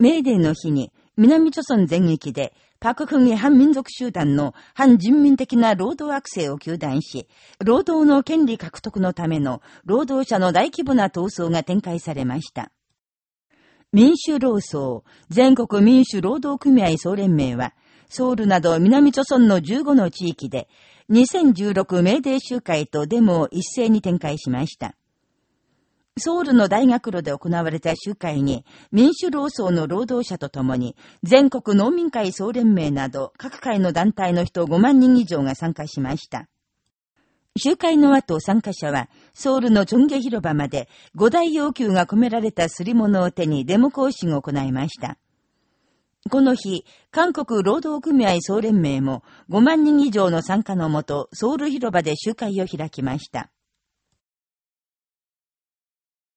メーデーの日に、南朝鮮全域で、パククンゲ反民族集団の反人民的な労働悪性を求断し、労働の権利獲得のための労働者の大規模な闘争が展開されました。民主労総、全国民主労働組合総連盟は、ソウルなど南朝鮮の15の地域で、2016メーデー集会とデモを一斉に展開しました。ソウルの大学路で行われた集会に、民主労総の労働者と共に、全国農民会総連盟など各界の団体の人5万人以上が参加しました。集会の後、参加者は、ソウルのチョンゲ広場まで、五大要求が込められたすり物を手にデモ行進を行いました。この日、韓国労働組合総連盟も5万人以上の参加のもと、ソウル広場で集会を開きました。